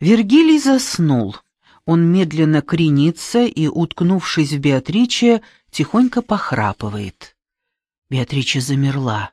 Вергилий заснул. Он медленно кренится и, уткнувшись в Беатриче, тихонько похрапывает. Беатрича замерла.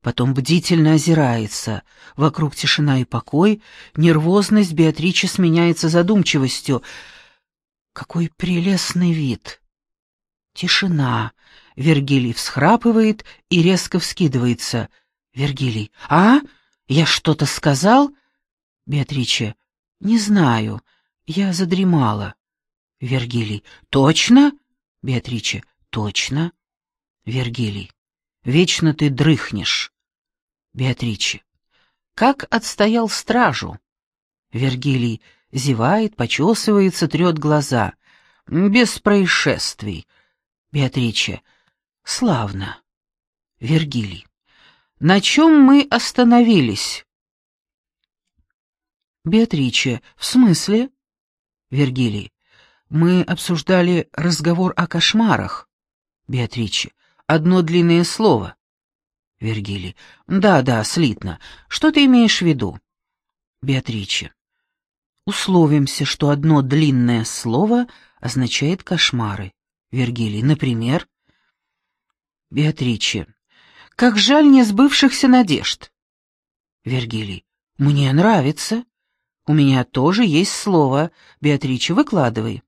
Потом бдительно озирается. Вокруг тишина и покой. Нервозность Беатричи сменяется задумчивостью. Какой прелестный вид! Тишина. Вергилий всхрапывает и резко вскидывается. Вергилий. «А? Я что-то сказал?» Беатриче. «Не знаю. Я задремала». Вергилий. «Точно?» Беатриче. «Точно». Вергилий. «Вечно ты дрыхнешь». Беатриче. «Как отстоял стражу?» Вергилий зевает, почесывается, трет глаза. «Без происшествий». Беатриче. «Славно». Вергилий. «На чем мы остановились?» Беатриче. «В смысле?» Вергилий. «Мы обсуждали разговор о кошмарах». Беатриче. «Одно длинное слово». Вергилий. «Да, да, слитно. Что ты имеешь в виду?» Беатриче. «Условимся, что одно длинное слово означает кошмары». Вергилий. «Например?» Беатриче. «Как жаль несбывшихся надежд». Вергилий. «Мне нравится. У меня тоже есть слово. Беатриче, выкладывай».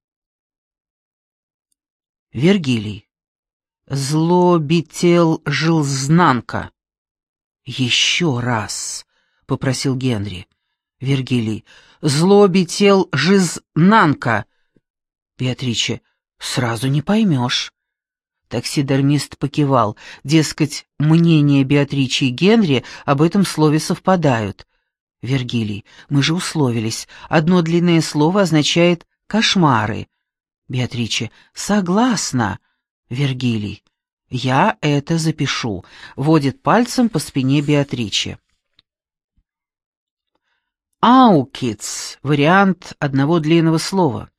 Вергилий. «Злобител жилзнанка». «Еще раз», — попросил Генри. Вергилий. «Злобител жизнанка». Беатриче. «Сразу не поймешь». Таксидермист покивал, дескать, мнения Беатричи и Генри об этом слове совпадают. Вергилий, мы же условились, одно длинное слово означает «кошмары». Беатриче, согласна. Вергилий. «Я это запишу», — водит пальцем по спине Беатриче. «Аукиц» — вариант одного длинного слова.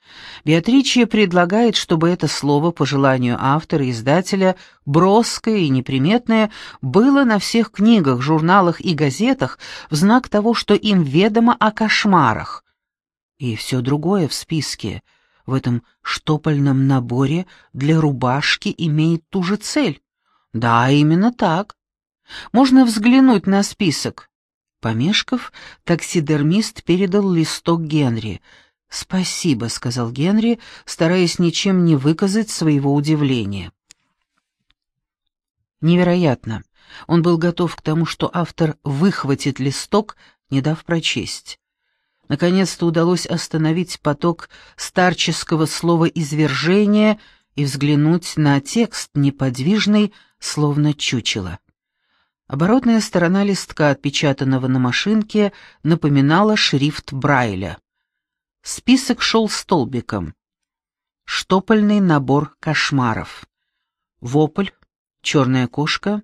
Беатриче предлагает, чтобы это слово, по желанию автора и издателя, броское и неприметное, было на всех книгах, журналах и газетах в знак того, что им ведомо о кошмарах. И все другое в списке — в этом штопольном наборе для рубашки имеет ту же цель. Да, именно так. Можно взглянуть на список. Помешков, таксидермист передал листок Генри. «Спасибо», — сказал Генри, стараясь ничем не выказать своего удивления. Невероятно. Он был готов к тому, что автор выхватит листок, не дав прочесть. Наконец-то удалось остановить поток старческого слова «извержение» и взглянуть на текст, неподвижный, словно чучело. Оборотная сторона листка, отпечатанного на машинке, напоминала шрифт Брайля. Список шел столбиком. Штопольный набор кошмаров. Вопль, черная кошка,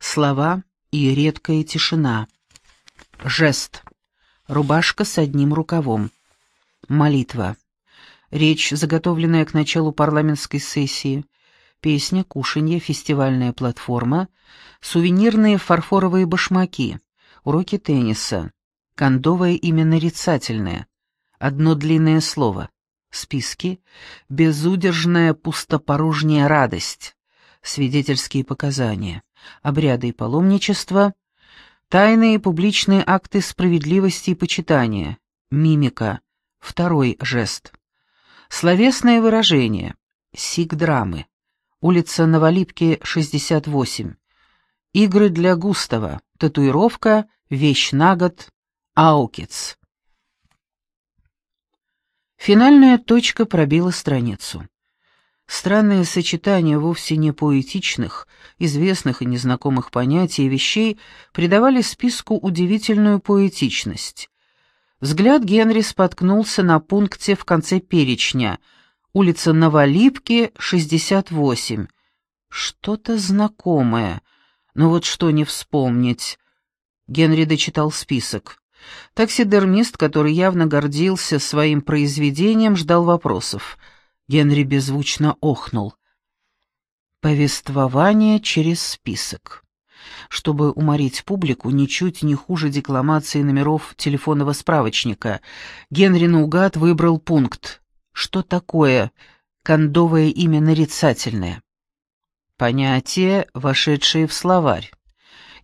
слова и редкая тишина. Жест рубашка с одним рукавом. Молитва. Речь, заготовленная к началу парламентской сессии. Песня, кушанье, фестивальная платформа, сувенирные фарфоровые башмаки, уроки тенниса, кондовое имя нарицательное, одно длинное слово, списки, безудержная пустопорожняя радость, свидетельские показания, обряды и паломничество — Тайные публичные акты справедливости и почитания. Мимика. Второй жест. Словесное выражение. Сик-драмы. Улица Новолипки, 68. Игры для Густава. Татуировка. Вещь на год. Аукиц. Финальная точка пробила страницу. Странное сочетание вовсе не поэтичных, известных и незнакомых понятий и вещей придавали списку удивительную поэтичность. Взгляд Генри споткнулся на пункте в конце перечня. Улица Новолипки, 68. Что-то знакомое. Но вот что не вспомнить. Генри дочитал список. Таксидермист, который явно гордился своим произведением, ждал вопросов — Генри беззвучно охнул. Повествование через список. Чтобы уморить публику, ничуть не хуже декламации номеров телефонного справочника, Генри наугад выбрал пункт «Что такое кондовое имя нарицательное?» Понятие, вошедшее в словарь.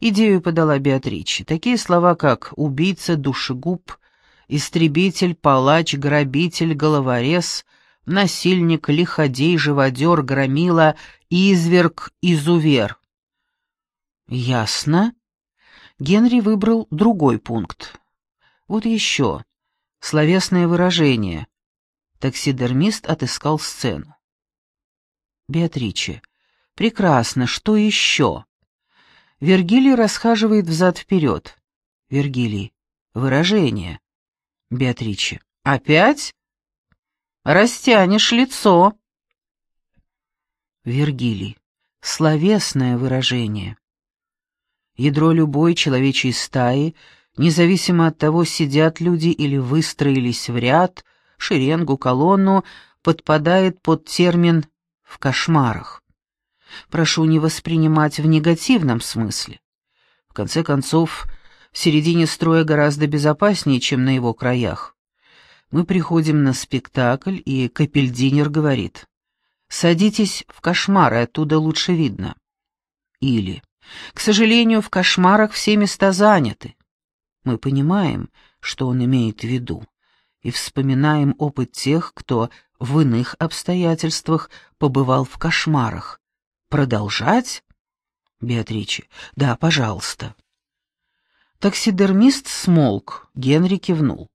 Идею подала Беатриче. Такие слова, как «убийца», «душегуб», «истребитель», «палач», «грабитель», «головорез», «насильник», «лиходей», «живодер», «громила», «изверг», «изувер». Ясно. Генри выбрал другой пункт. Вот еще. Словесное выражение. Таксидермист отыскал сцену. Беатриче. Прекрасно. Что еще? Вергилий расхаживает взад-вперед. Вергилий. Выражение. Беатриче. Опять? Растянешь лицо. Вергилий. Словесное выражение. Ядро любой человечьей стаи, независимо от того, сидят люди или выстроились в ряд, шеренгу, колонну, подпадает под термин «в кошмарах». Прошу не воспринимать в негативном смысле. В конце концов, в середине строя гораздо безопаснее, чем на его краях. Мы приходим на спектакль, и Капельдинер говорит «Садитесь в кошмары, оттуда лучше видно». Или к сожалению, в кошмарах все места заняты. Мы понимаем, что он имеет в виду, и вспоминаем опыт тех, кто в иных обстоятельствах побывал в кошмарах. Продолжать? Беатриче. Да, пожалуйста. Таксидермист смолк, Генри кивнул.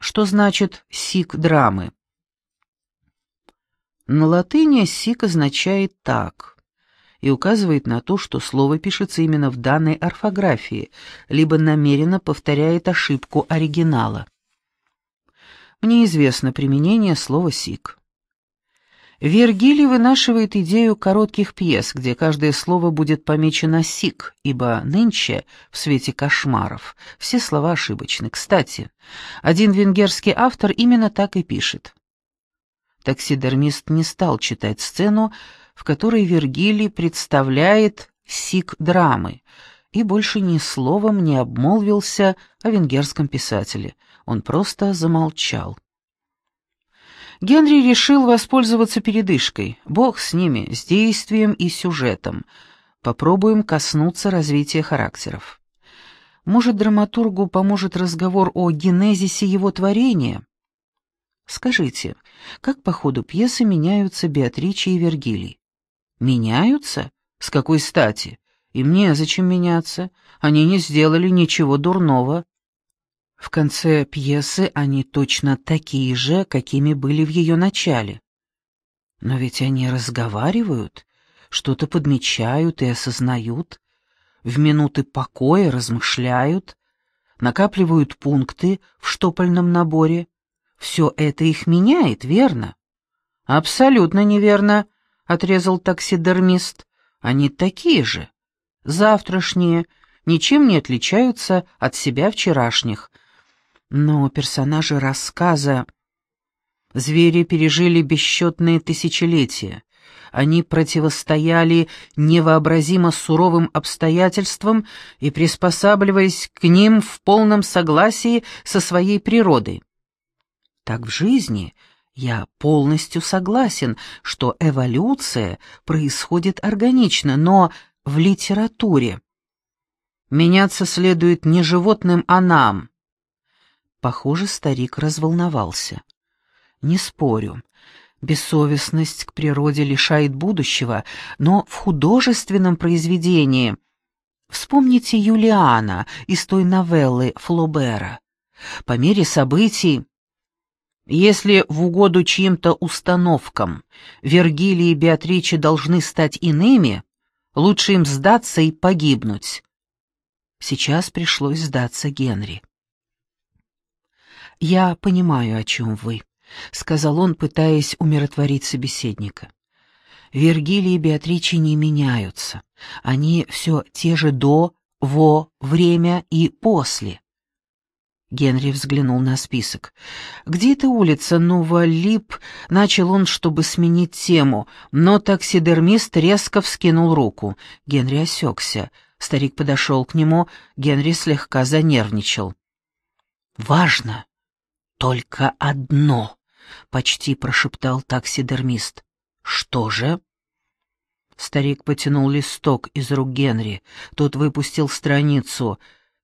Что значит «сик драмы»? На латыни «сик» означает «так» и указывает на то, что слово пишется именно в данной орфографии, либо намеренно повторяет ошибку оригинала. Мне известно применение слова «сик». Вергилий вынашивает идею коротких пьес, где каждое слово будет помечено «сик», ибо нынче, в свете кошмаров, все слова ошибочны. Кстати, один венгерский автор именно так и пишет. Таксидермист не стал читать сцену, в которой Вергилий представляет сик драмы, и больше ни словом не обмолвился о венгерском писателе. Он просто замолчал. Генри решил воспользоваться передышкой. Бог с ними, с действием и сюжетом. Попробуем коснуться развития характеров. Может, драматургу поможет разговор о генезисе его творения? Скажите, как по ходу пьесы меняются Беатриче и Вергилий? Меняются? С какой стати? И мне зачем меняться? Они не сделали ничего дурного. В конце пьесы они точно такие же, какими были в ее начале. Но ведь они разговаривают, что-то подмечают и осознают, в минуты покоя размышляют, накапливают пункты в штопольном наборе. Все это их меняет, верно? Абсолютно неверно. — отрезал таксидермист. «Они такие же. Завтрашние ничем не отличаются от себя вчерашних. Но персонажи рассказа... Звери пережили бесчетные тысячелетия. Они противостояли невообразимо суровым обстоятельствам и приспосабливаясь к ним в полном согласии со своей природой. Так в жизни я полностью согласен, что эволюция происходит органично, но в литературе. Меняться следует не животным, а нам. Похоже, старик разволновался. Не спорю. Бессовестность к природе лишает будущего, но в художественном произведении... Вспомните Юлиана из той новеллы Флобера. По мере событий если в угоду чьим-то установкам Вергилий и Беатриче должны стать иными, лучше им сдаться и погибнуть. Сейчас пришлось сдаться Генри. «Я понимаю, о чем вы», — сказал он, пытаясь умиротворить собеседника. «Вергилий и Беатриче не меняются. Они все те же до, во, время и после. Генри взглянул на список. «Где эта улица Нува-Лип?» Начал он, чтобы сменить тему, но таксидермист резко вскинул руку. Генри осекся. Старик подошел к нему, Генри слегка занервничал. «Важно только одно», — почти прошептал таксидермист. «Что же?» Старик потянул листок из рук Генри. Тот выпустил страницу.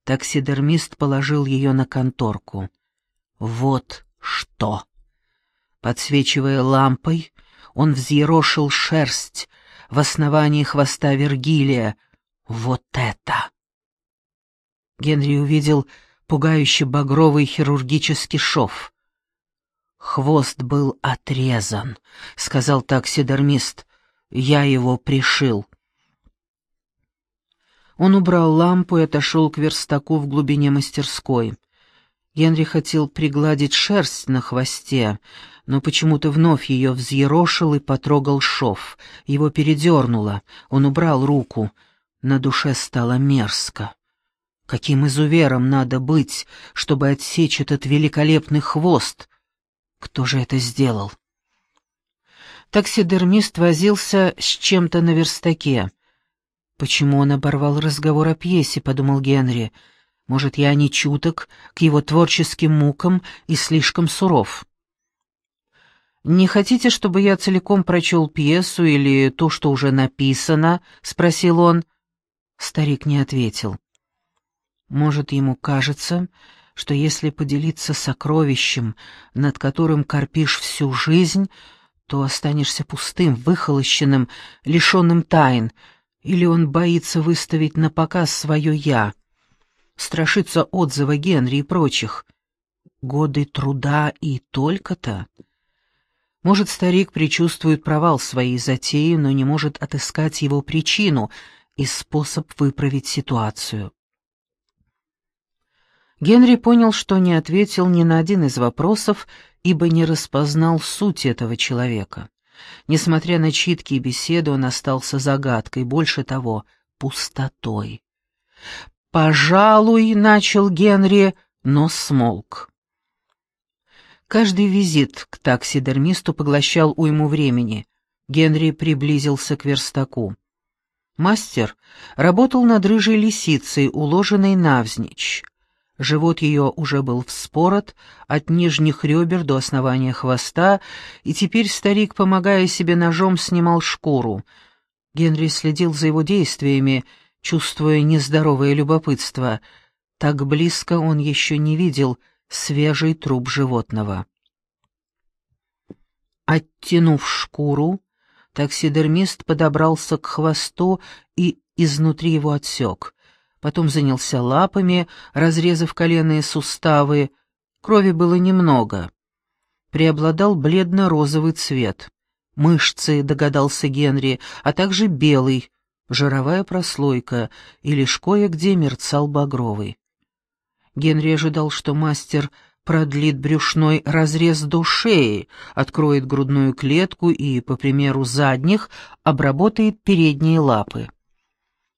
Таксидермист положил ее на конторку. «Вот что!» Подсвечивая лампой, он взъерошил шерсть в основании хвоста Вергилия. «Вот это!» Генри увидел пугающе багровый хирургический шов. «Хвост был отрезан», — сказал таксидермист. «Я его пришил». Он убрал лампу и отошел к верстаку в глубине мастерской. Генри хотел пригладить шерсть на хвосте, но почему-то вновь ее взъерошил и потрогал шов. Его передернуло. Он убрал руку. На душе стало мерзко. Каким изувером надо быть, чтобы отсечь этот великолепный хвост? Кто же это сделал? Таксидермист возился с чем-то на верстаке. «Почему он оборвал разговор о пьесе?» — подумал Генри. «Может, я не чуток к его творческим мукам и слишком суров?» «Не хотите, чтобы я целиком прочел пьесу или то, что уже написано?» — спросил он. Старик не ответил. Может, ему кажется, что если поделиться сокровищем, над которым корпишь всю жизнь, то останешься пустым, выхолощенным, лишенным тайн, или он боится выставить на показ свое «я», страшится отзыва Генри и прочих. Годы труда и только-то. Может, старик предчувствует провал своей затеи, но не может отыскать его причину и способ выправить ситуацию. Генри понял, что не ответил ни на один из вопросов, ибо не распознал суть этого человека. Несмотря на читки и беседы, он остался загадкой, больше того, пустотой. «Пожалуй», — начал Генри, но смолк. Каждый визит к таксидермисту поглощал уйму времени. Генри приблизился к верстаку. Мастер работал над рыжей лисицей, уложенной навзничь. Живот ее уже был вспорот от нижних ребер до основания хвоста, и теперь старик, помогая себе ножом, снимал шкуру. Генри следил за его действиями, чувствуя нездоровое любопытство. Так близко он еще не видел свежий труп животного. Оттянув шкуру, таксидермист подобрался к хвосту и изнутри его отсек — потом занялся лапами, разрезав коленные суставы. Крови было немного. Преобладал бледно-розовый цвет. Мышцы, догадался Генри, а также белый, жировая прослойка, и лишь кое-где мерцал багровый. Генри ожидал, что мастер продлит брюшной разрез до шеи, откроет грудную клетку и, по примеру задних, обработает передние лапы.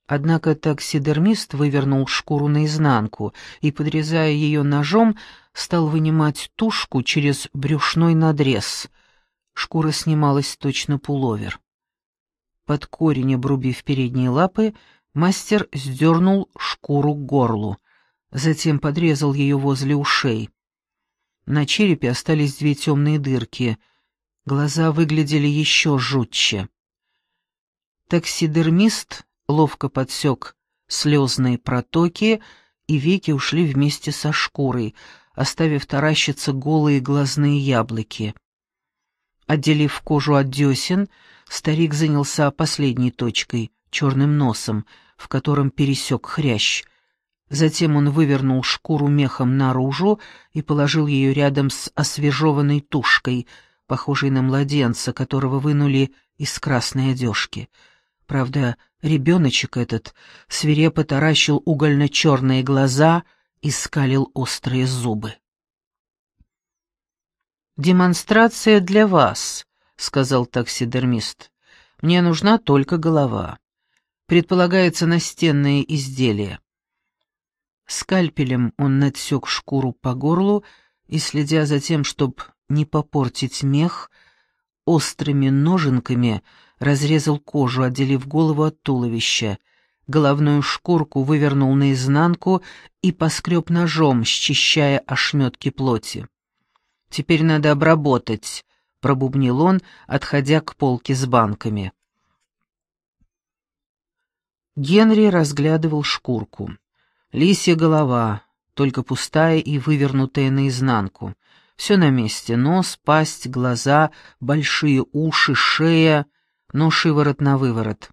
Однако таксидермист вывернул шкуру наизнанку и, подрезая ее ножом, стал вынимать тушку через брюшной надрез. Шкура снималась точно пуловер. Под корень обрубив передние лапы, мастер сдернул шкуру к горлу, затем подрезал ее возле ушей. На черепе остались две темные дырки, глаза выглядели еще жутче. Таксидермист ловко подсек слезные протоки, и веки ушли вместе со шкурой, оставив таращиться голые глазные яблоки. Отделив кожу от десен, старик занялся последней точкой, черным носом, в котором пересек хрящ. Затем он вывернул шкуру мехом наружу и положил ее рядом с освежеванной тушкой, похожей на младенца, которого вынули из красной одежки — Правда, ребеночек этот свирепо таращил угольно-черные глаза и скалил острые зубы. «Демонстрация для вас», — сказал таксидермист. «Мне нужна только голова. Предполагается настенное изделие». Скальпелем он надсек шкуру по горлу и, следя за тем, чтобы не попортить мех, острыми ноженками разрезал кожу, отделив голову от туловища, головную шкурку вывернул наизнанку и поскреб ножом, счищая ошметки плоти. «Теперь надо обработать», — пробубнил он, отходя к полке с банками. Генри разглядывал шкурку. Лисья голова, только пустая и вывернутая наизнанку. Все на месте — нос, пасть, глаза, большие уши, шея, но шиворот на выворот.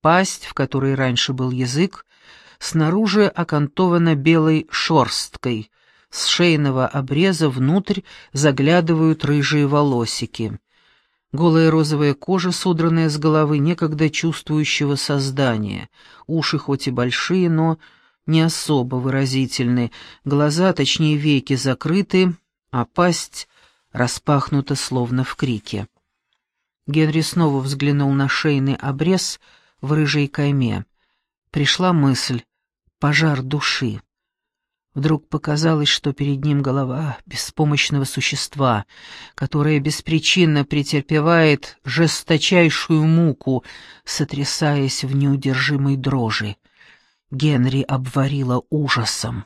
Пасть, в которой раньше был язык, снаружи окантована белой шорсткой, с шейного обреза внутрь заглядывают рыжие волосики. Голая розовая кожа, содранная с головы некогда чувствующего создания, уши хоть и большие, но не особо выразительны, глаза, точнее веки, закрыты, а пасть распахнута словно в крике. Генри снова взглянул на шейный обрез — в рыжей кайме. Пришла мысль — пожар души. Вдруг показалось, что перед ним голова беспомощного существа, которое беспричинно претерпевает жесточайшую муку, сотрясаясь в неудержимой дрожи. Генри обварила ужасом.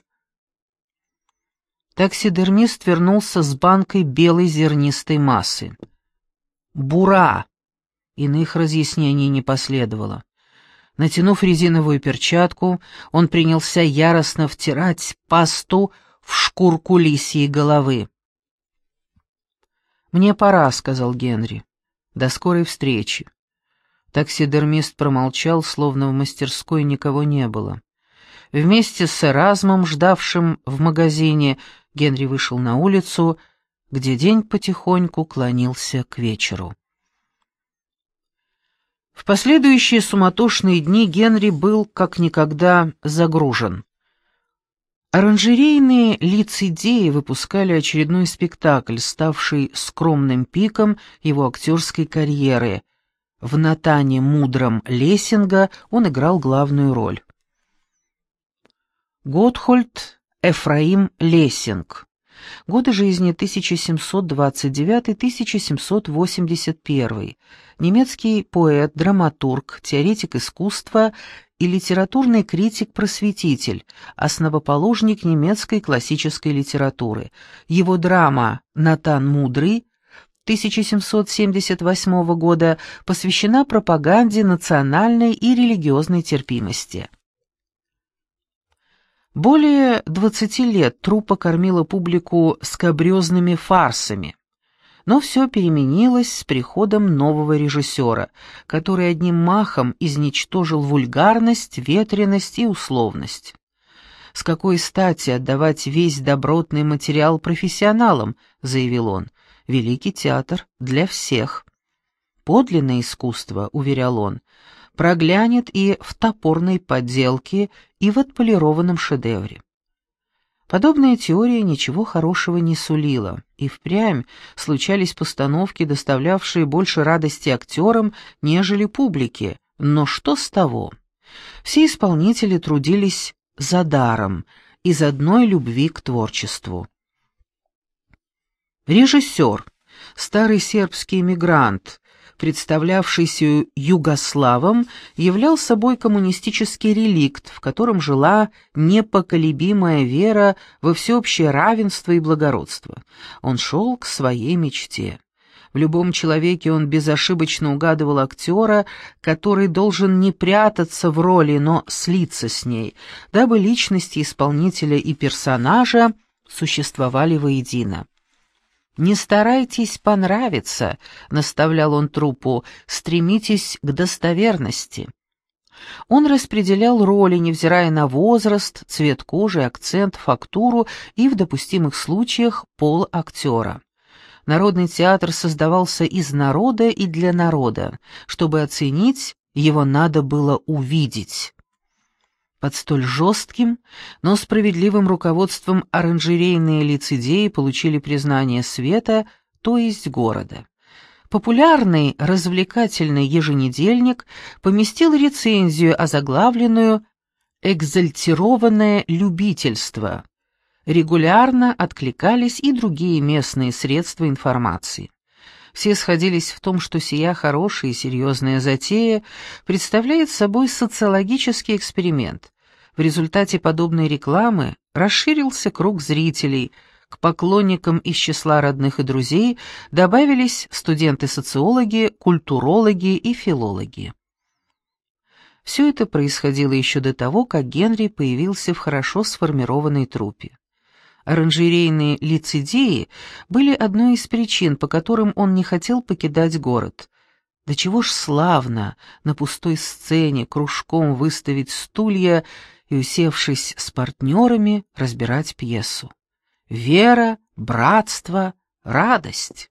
Таксидермист вернулся с банкой белой зернистой массы. «Бура!» Иных разъяснений не последовало. Натянув резиновую перчатку, он принялся яростно втирать пасту в шкурку лисьей головы. «Мне пора», — сказал Генри. «До скорой встречи». Таксидермист промолчал, словно в мастерской никого не было. Вместе с Эразмом, ждавшим в магазине, Генри вышел на улицу, где день потихоньку клонился к вечеру. В последующие суматошные дни Генри был как никогда загружен. Оранжерейные лицедеи выпускали очередной спектакль, ставший скромным пиком его актерской карьеры. В Натане Мудром Лессинга он играл главную роль. Готхольд Эфраим Лессинг Годы жизни 1729-1781. Немецкий поэт, драматург, теоретик искусства и литературный критик-просветитель, основоположник немецкой классической литературы. Его драма «Натан Мудрый» 1778 года посвящена пропаганде национальной и религиозной терпимости. Более двадцати лет труппа кормила публику скабрезными фарсами. Но все переменилось с приходом нового режиссера, который одним махом изничтожил вульгарность, ветренность и условность. «С какой стати отдавать весь добротный материал профессионалам?» — заявил он. «Великий театр для всех». «Подлинное искусство», — уверял он, проглянет и в топорной подделке, и в отполированном шедевре. Подобная теория ничего хорошего не сулила, и впрямь случались постановки, доставлявшие больше радости актерам, нежели публике, но что с того? Все исполнители трудились за даром, из одной любви к творчеству. Режиссер, старый сербский эмигрант, представлявшийся югославом, являл собой коммунистический реликт, в котором жила непоколебимая вера во всеобщее равенство и благородство. Он шел к своей мечте. В любом человеке он безошибочно угадывал актера, который должен не прятаться в роли, но слиться с ней, дабы личности исполнителя и персонажа существовали воедино. «Не старайтесь понравиться», — наставлял он трупу, — «стремитесь к достоверности». Он распределял роли, невзирая на возраст, цвет кожи, акцент, фактуру и, в допустимых случаях, пол актера. Народный театр создавался из народа и для народа. Чтобы оценить, его надо было увидеть. Под столь жестким, но справедливым руководством оранжерейные лицедеи получили признание света, то есть города. Популярный развлекательный еженедельник поместил рецензию, озаглавленную «Экзальтированное любительство». Регулярно откликались и другие местные средства информации. Все сходились в том, что сия хорошая и серьезная затея представляет собой социологический эксперимент. В результате подобной рекламы расширился круг зрителей, к поклонникам из числа родных и друзей добавились студенты-социологи, культурологи и филологи. Все это происходило еще до того, как Генри появился в хорошо сформированной труппе. Оранжерейные лицедеи были одной из причин, по которым он не хотел покидать город. Да чего ж славно на пустой сцене кружком выставить стулья и, усевшись с партнерами, разбирать пьесу. Вера, братство, радость.